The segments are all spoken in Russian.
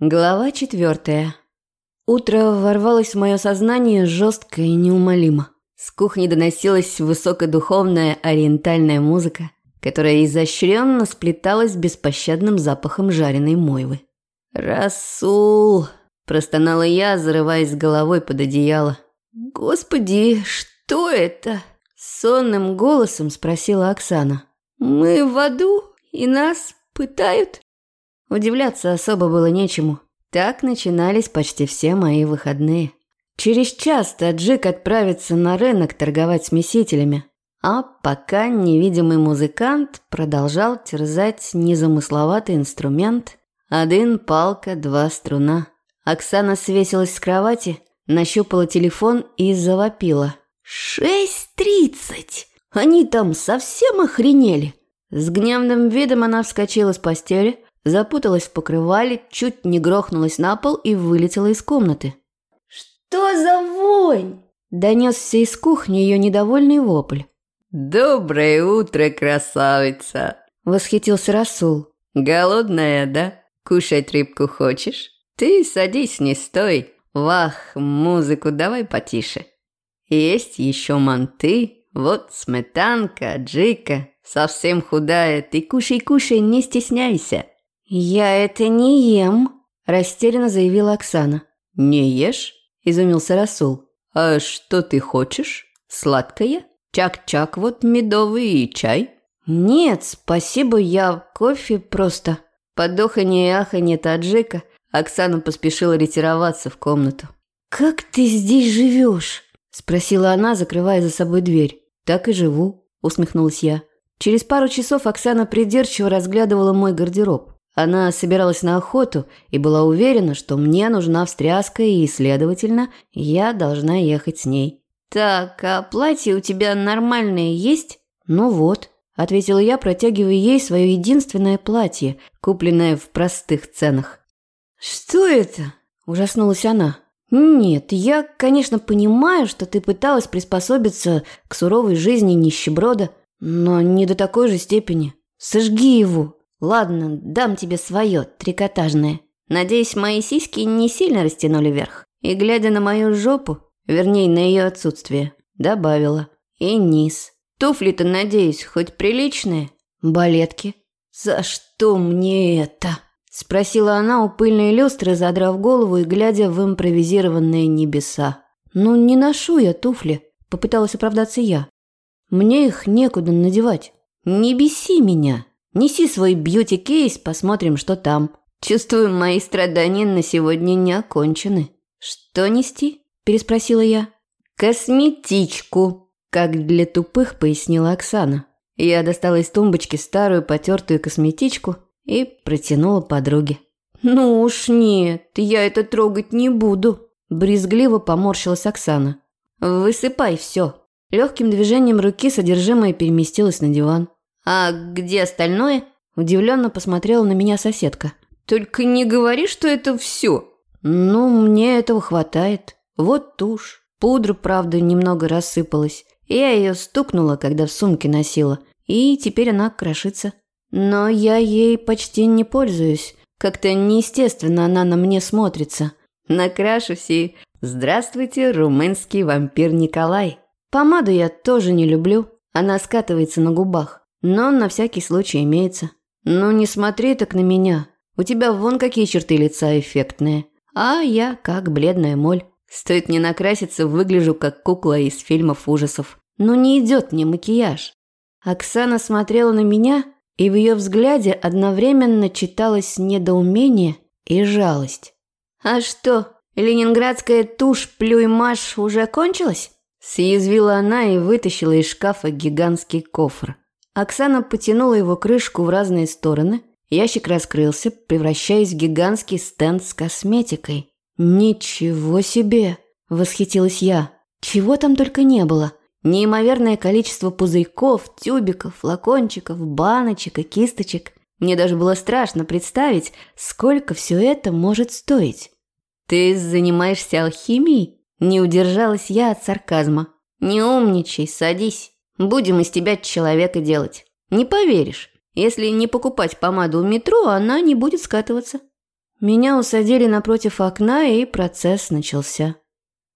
Глава четвертая. Утро ворвалось в мое сознание жестко и неумолимо. С кухни доносилась высокодуховная ориентальная музыка, которая изощренно сплеталась с беспощадным запахом жареной мойвы. «Расул!» – простонала я, зарываясь головой под одеяло. «Господи, что это?» – сонным голосом спросила Оксана. «Мы в аду, и нас пытают?» Удивляться особо было нечему. Так начинались почти все мои выходные. Через час Таджик отправится на рынок торговать смесителями, а пока невидимый музыкант продолжал терзать незамысловатый инструмент «Один палка, два струна». Оксана свесилась с кровати, нащупала телефон и завопила. «Шесть тридцать! Они там совсем охренели!» С гневным видом она вскочила с постели, запуталась в покрывале, чуть не грохнулась на пол и вылетела из комнаты. «Что за вонь?» – донесся из кухни ее недовольный вопль. «Доброе утро, красавица!» – восхитился Расул. «Голодная, да? Кушать рыбку хочешь? Ты садись, не стой. Вах, музыку давай потише. Есть еще манты, вот сметанка, джика, совсем худая. Ты кушай-кушай, не стесняйся». «Я это не ем», – растерянно заявила Оксана. «Не ешь?» – изумился Расул. «А что ты хочешь? Сладкое? Чак-чак вот медовый и чай?» «Нет, спасибо, я кофе просто». Под оханье и аханье таджика Оксана поспешила ретироваться в комнату. «Как ты здесь живешь?» – спросила она, закрывая за собой дверь. «Так и живу», – усмехнулась я. Через пару часов Оксана придирчиво разглядывала мой гардероб. Она собиралась на охоту и была уверена, что мне нужна встряска и, следовательно, я должна ехать с ней. «Так, а платье у тебя нормальное есть?» «Ну вот», – ответила я, протягивая ей свое единственное платье, купленное в простых ценах. «Что это?» – ужаснулась она. «Нет, я, конечно, понимаю, что ты пыталась приспособиться к суровой жизни нищеброда, но не до такой же степени. Сожги его, Ладно, дам тебе свое, трикотажное. Надеюсь, мои сиськи не сильно растянули вверх. И, глядя на мою жопу, вернее, на ее отсутствие, добавила. И низ. Туфли-то, надеюсь, хоть приличные? Балетки. За что мне это? Спросила она у пыльной люстры, задрав голову и глядя в импровизированные небеса. «Ну, не ношу я туфли», – попыталась оправдаться я. «Мне их некуда надевать. Не беси меня». Неси свой бьюти-кейс, посмотрим, что там. Чувствую, мои страдания на сегодня не окончены. Что нести? переспросила я. Косметичку, как для тупых пояснила Оксана. Я достала из тумбочки старую потертую косметичку и протянула подруге. «Ну уж нет, я это трогать не буду», – брезгливо поморщилась Оксана. «Высыпай все». Легким движением руки содержимое переместилось на диван. «А где остальное?» – удивленно посмотрела на меня соседка. «Только не говори, что это все». «Ну, мне этого хватает. Вот тушь. Пудра, правда, немного рассыпалась. Я ее стукнула, когда в сумке носила, и теперь она крошится. Но я ей почти не пользуюсь. Как-то неестественно она на мне смотрится. Накрашусь и... Здравствуйте, румынский вампир Николай. Помаду я тоже не люблю. Она скатывается на губах но на всякий случай имеется. Ну не смотри так на меня. У тебя вон какие черты лица эффектные. А я как бледная моль. Стоит мне накраситься, выгляжу как кукла из фильмов ужасов. Но не идет мне макияж. Оксана смотрела на меня, и в ее взгляде одновременно читалось недоумение и жалость. «А что, ленинградская тушь плюй-маш уже кончилась?» Съязвила она и вытащила из шкафа гигантский кофр. Оксана потянула его крышку в разные стороны. Ящик раскрылся, превращаясь в гигантский стенд с косметикой. «Ничего себе!» – восхитилась я. «Чего там только не было!» Неимоверное количество пузырьков, тюбиков, флакончиков, баночек и кисточек. Мне даже было страшно представить, сколько все это может стоить. «Ты занимаешься алхимией?» Не удержалась я от сарказма. «Не умничай, садись». Будем из тебя человека делать. Не поверишь. Если не покупать помаду в метро, она не будет скатываться. Меня усадили напротив окна, и процесс начался.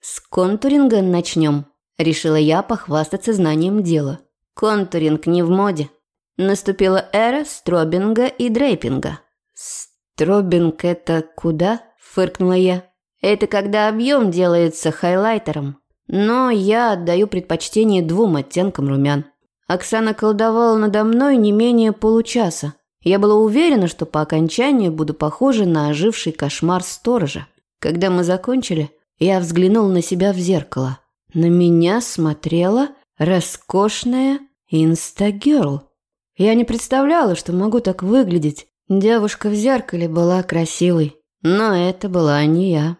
«С контуринга начнем», – решила я похвастаться знанием дела. Контуринг не в моде. Наступила эра стробинга и дрейпинга. «Стробинг – это куда?» – фыркнула я. «Это когда объем делается хайлайтером. Но я отдаю предпочтение двум оттенкам румян». Оксана колдовала надо мной не менее получаса. Я была уверена, что по окончанию буду похожа на оживший кошмар сторожа. Когда мы закончили, я взглянул на себя в зеркало. На меня смотрела роскошная инстагерл. Я не представляла, что могу так выглядеть. Девушка в зеркале была красивой, но это была не я.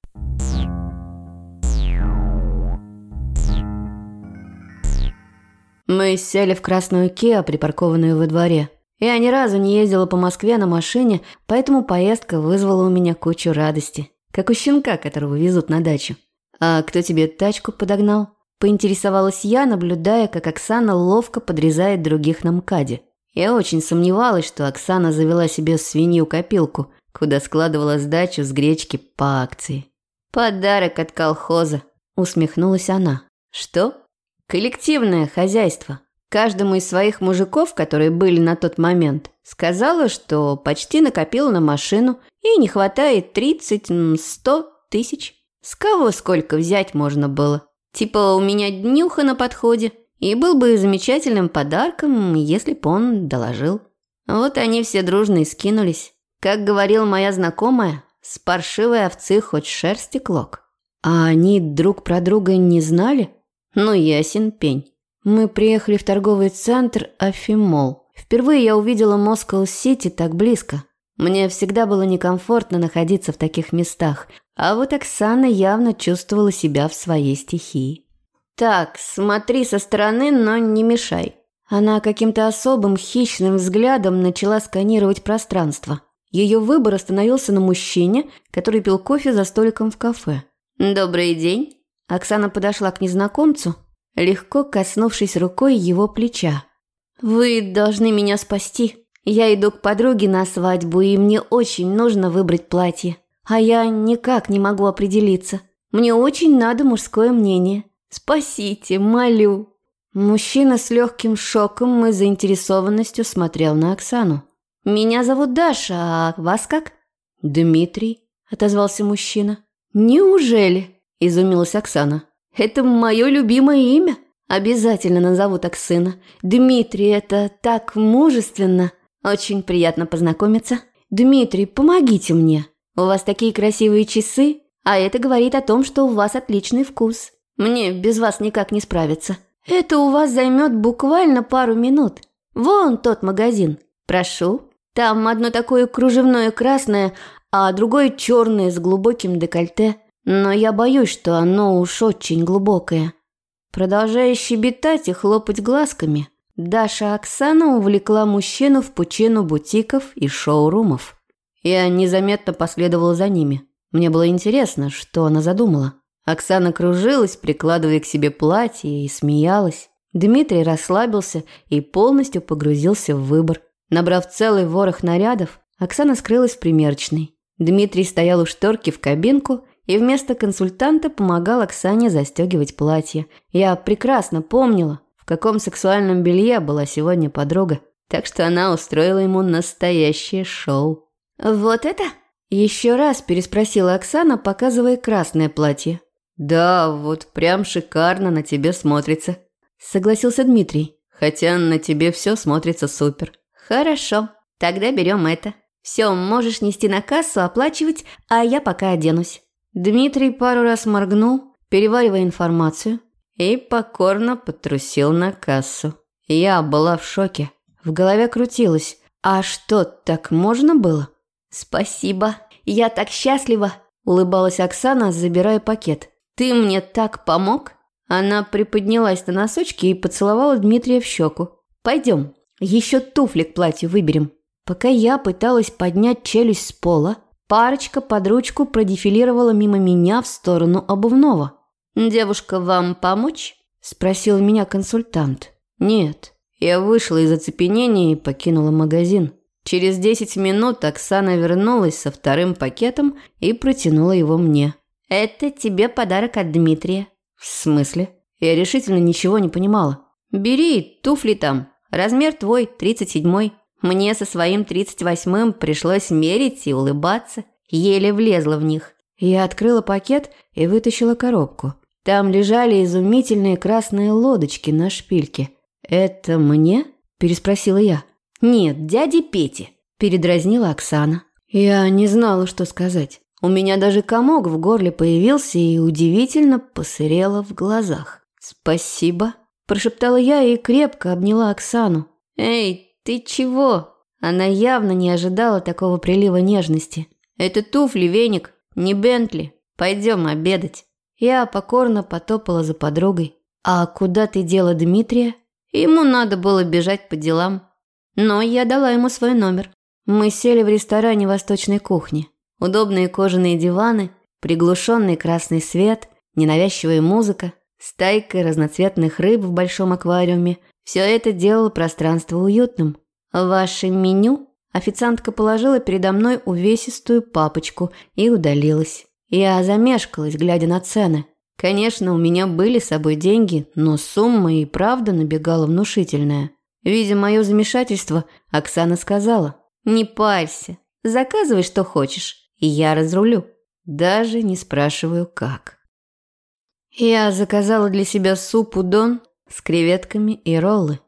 Мы сели в красную Киа, припаркованную во дворе. Я ни разу не ездила по Москве на машине, поэтому поездка вызвала у меня кучу радости. Как у щенка, которого везут на дачу. «А кто тебе тачку подогнал?» Поинтересовалась я, наблюдая, как Оксана ловко подрезает других на МКАДе. Я очень сомневалась, что Оксана завела себе свинью-копилку, куда складывала сдачу с гречки по акции. «Подарок от колхоза», – усмехнулась она. «Что?» Коллективное хозяйство. Каждому из своих мужиков, которые были на тот момент, сказала, что почти накопила на машину и не хватает 30-100 тысяч. С кого сколько взять можно было? Типа у меня днюха на подходе, и был бы замечательным подарком, если б он доложил. Вот они все дружно и скинулись. Как говорила моя знакомая, с паршивой овцы хоть шерсти клок. А они друг про друга не знали? Ну, ясен пень. Мы приехали в торговый центр Афимол. Впервые я увидела Москва-Сити так близко. Мне всегда было некомфортно находиться в таких местах, а вот Оксана явно чувствовала себя в своей стихии. «Так, смотри со стороны, но не мешай». Она каким-то особым хищным взглядом начала сканировать пространство. Ее выбор остановился на мужчине, который пил кофе за столиком в кафе. «Добрый день». Оксана подошла к незнакомцу, легко коснувшись рукой его плеча. «Вы должны меня спасти. Я иду к подруге на свадьбу, и мне очень нужно выбрать платье. А я никак не могу определиться. Мне очень надо мужское мнение. Спасите, молю». Мужчина с легким шоком и заинтересованностью смотрел на Оксану. «Меня зовут Даша, а вас как?» «Дмитрий», – отозвался мужчина. «Неужели?» – изумилась Оксана. «Это мое любимое имя. Обязательно назову так сына. Дмитрий, это так мужественно. Очень приятно познакомиться. Дмитрий, помогите мне. У вас такие красивые часы, а это говорит о том, что у вас отличный вкус. Мне без вас никак не справиться. Это у вас займет буквально пару минут. Вон тот магазин. Прошу. Там одно такое кружевное красное, а другое черное с глубоким декольте но я боюсь, что оно уж очень глубокое. Продолжая щебетать и хлопать глазками, Даша Оксана увлекла мужчину в пучину бутиков и шоурумов. Я незаметно последовала за ними. Мне было интересно, что она задумала. Оксана кружилась, прикладывая к себе платье, и смеялась. Дмитрий расслабился и полностью погрузился в выбор. Набрав целый ворох нарядов, Оксана скрылась в примерочной. Дмитрий стоял у шторки в кабинку и вместо консультанта помогал Оксане застегивать платье. Я прекрасно помнила, в каком сексуальном белье была сегодня подруга, так что она устроила ему настоящее шоу. «Вот это?» – еще раз переспросила Оксана, показывая красное платье. «Да, вот прям шикарно на тебе смотрится», – согласился Дмитрий. «Хотя на тебе все смотрится супер». «Хорошо, тогда берем это. Все, можешь нести на кассу, оплачивать, а я пока оденусь». Дмитрий пару раз моргнул, переваривая информацию, и покорно потрусил на кассу. Я была в шоке. В голове крутилось. А что, так можно было? Спасибо. Я так счастлива, улыбалась Оксана, забирая пакет. Ты мне так помог? Она приподнялась на носочки и поцеловала Дмитрия в щеку. Пойдем, еще туфли к платью выберем. Пока я пыталась поднять челюсть с пола, Парочка под ручку продефилировала мимо меня в сторону обувного. «Девушка, вам помочь?» – спросил меня консультант. «Нет». Я вышла из оцепенения и покинула магазин. Через десять минут Оксана вернулась со вторым пакетом и протянула его мне. «Это тебе подарок от Дмитрия». «В смысле?» Я решительно ничего не понимала. «Бери, туфли там. Размер твой, тридцать седьмой. Мне со своим тридцать восьмым пришлось мерить и улыбаться. Еле влезла в них. Я открыла пакет и вытащила коробку. Там лежали изумительные красные лодочки на шпильке. «Это мне?» – переспросила я. «Нет, дяде Пете», – передразнила Оксана. Я не знала, что сказать. У меня даже комок в горле появился и удивительно посырело в глазах. «Спасибо», – прошептала я и крепко обняла Оксану. «Эй, ты чего?» Она явно не ожидала такого прилива нежности. «Это туфли, веник, не Бентли. Пойдем обедать». Я покорно потопала за подругой. «А куда ты дела Дмитрия?» Ему надо было бежать по делам. Но я дала ему свой номер. Мы сели в ресторане восточной кухни. Удобные кожаные диваны, приглушенный красный свет, ненавязчивая музыка, стайка разноцветных рыб в большом аквариуме. Все это делало пространство уютным. «Ваше меню?» Официантка положила передо мной увесистую папочку и удалилась. Я замешкалась, глядя на цены. Конечно, у меня были с собой деньги, но сумма и правда набегала внушительная. Видя мое замешательство, Оксана сказала, «Не парься, заказывай, что хочешь, и я разрулю». Даже не спрашиваю, как. Я заказала для себя суп удон с креветками и роллы.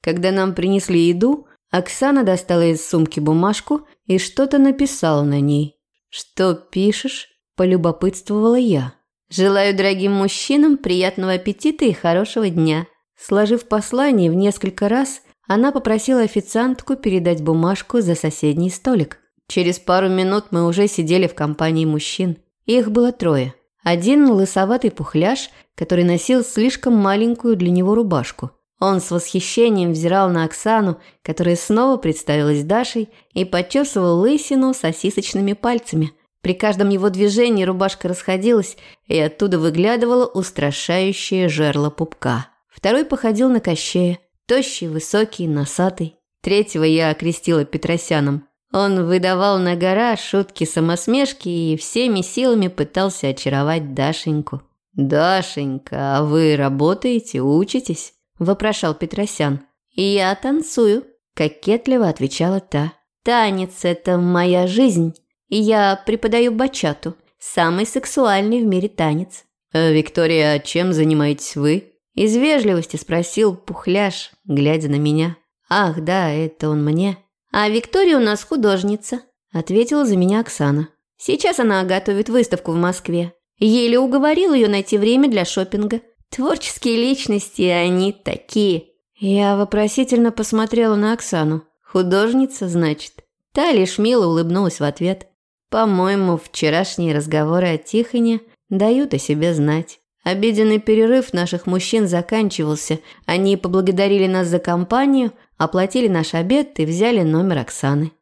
Когда нам принесли еду, Оксана достала из сумки бумажку и что-то написала на ней. «Что пишешь?» Полюбопытствовала я. «Желаю дорогим мужчинам приятного аппетита и хорошего дня». Сложив послание в несколько раз, она попросила официантку передать бумажку за соседний столик. Через пару минут мы уже сидели в компании мужчин. Их было трое. Один лысоватый пухляж, который носил слишком маленькую для него рубашку. Он с восхищением взирал на Оксану, которая снова представилась Дашей, и почесывал лысину сосисочными пальцами – при каждом его движении рубашка расходилась, и оттуда выглядывало устрашающее жерло пупка. Второй походил на Кощея. Тощий, высокий, носатый. Третьего я окрестила Петросяном. Он выдавал на гора шутки самосмешки и всеми силами пытался очаровать Дашеньку. «Дашенька, а вы работаете, учитесь?» – вопрошал Петросян. «Я танцую», – кокетливо отвечала та. «Танец – это моя жизнь». Я преподаю бачату, самый сексуальный в мире танец. «А, «Виктория, чем занимаетесь вы?» Из вежливости спросил Пухляш, глядя на меня. «Ах, да, это он мне». «А Виктория у нас художница», – ответила за меня Оксана. «Сейчас она готовит выставку в Москве. Еле уговорил ее найти время для шопинга. Творческие личности, они такие». Я вопросительно посмотрела на Оксану. «Художница, значит?» Та лишь мило улыбнулась в ответ. По-моему, вчерашние разговоры о Тихоне дают о себе знать. Обеденный перерыв наших мужчин заканчивался. Они поблагодарили нас за компанию, оплатили наш обед и взяли номер Оксаны.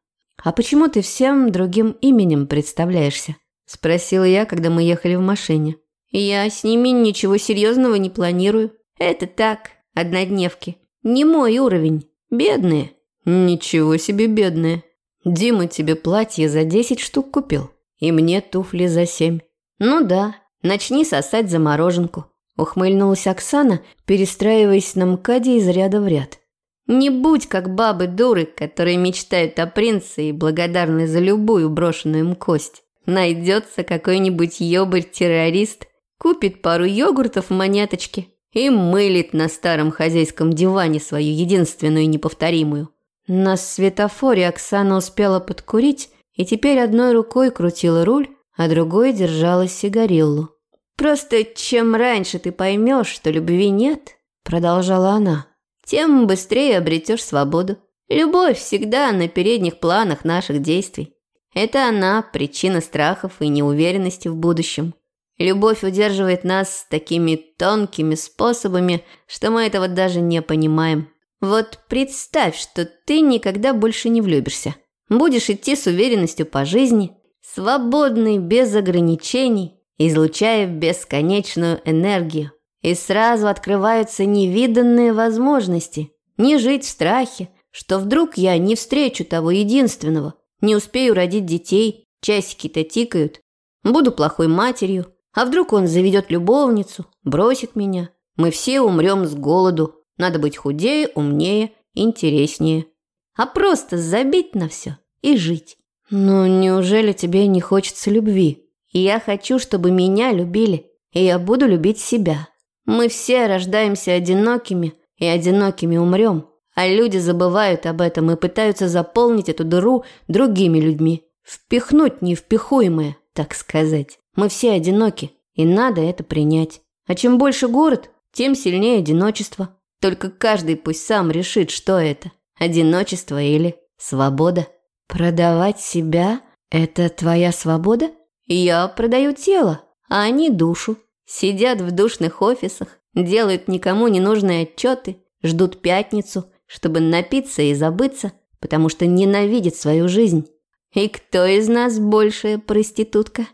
«А почему ты всем другим именем представляешься?» – спросила я, когда мы ехали в машине. «Я с ними ничего серьезного не планирую. Это так, однодневки. Не мой уровень. Бедные». «Ничего себе бедные», Дима тебе платье за 10 штук купил, и мне туфли за 7. Ну да, начни сосать за мороженку. Ухмыльнулась Оксана, перестраиваясь на МКАДе из ряда в ряд. Не будь как бабы-дуры, которые мечтают о принце и благодарны за любую брошенную им кость. Найдется какой-нибудь ёбарь-террорист, купит пару йогуртов в монеточке и мылит на старом хозяйском диване свою единственную неповторимую. На светофоре Оксана успела подкурить и теперь одной рукой крутила руль, а другой держала сигариллу. «Просто чем раньше ты поймешь, что любви нет», – продолжала она, – «тем быстрее обретешь свободу. Любовь всегда на передних планах наших действий. Это она – причина страхов и неуверенности в будущем. Любовь удерживает нас такими тонкими способами, что мы этого даже не понимаем. Вот представь, что ты никогда больше не влюбишься. Будешь идти с уверенностью по жизни, свободный, без ограничений, излучая бесконечную энергию. И сразу открываются невиданные возможности. Не жить в страхе, что вдруг я не встречу того единственного, не успею родить детей, часики-то тикают, буду плохой матерью, а вдруг он заведет любовницу, бросит меня. Мы все умрем с голоду. Надо быть худее, умнее, интереснее. А просто забить на все и жить. Но неужели тебе не хочется любви? Я хочу, чтобы меня любили, и я буду любить себя. Мы все рождаемся одинокими, и одинокими умрем. А люди забывают об этом и пытаются заполнить эту дыру другими людьми. Впихнуть невпихуемое, так сказать. Мы все одиноки, и надо это принять. А чем больше город, тем сильнее одиночество. Только каждый пусть сам решит, что это – одиночество или свобода. Продавать себя – это твоя свобода? Я продаю тело, а они душу. Сидят в душных офисах, делают никому не нужные отчеты, ждут пятницу, чтобы напиться и забыться, потому что ненавидят свою жизнь. И кто из нас большая проститутка?